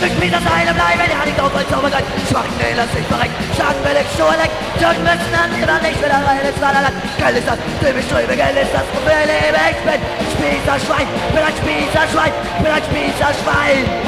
Durch Peters Heile bleiben, die Hand auf als Zaubergeist. Schwachen lass sich verreckt, will ich schon weg. Töten müssen an immer nicht wieder rein ins Vaterland. Geld ist das, ich strebe, Geld ist das, wofür lebe. Ich bin Spießerschwein, bin ein Spießerschwein, bin ein Spießerschwein.